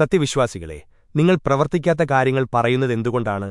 സത്യവിശ്വാസികളെ നിങ്ങൾ പ്രവർത്തിക്കാത്ത കാര്യങ്ങൾ പറയുന്നതെന്തുകൊണ്ടാണ്?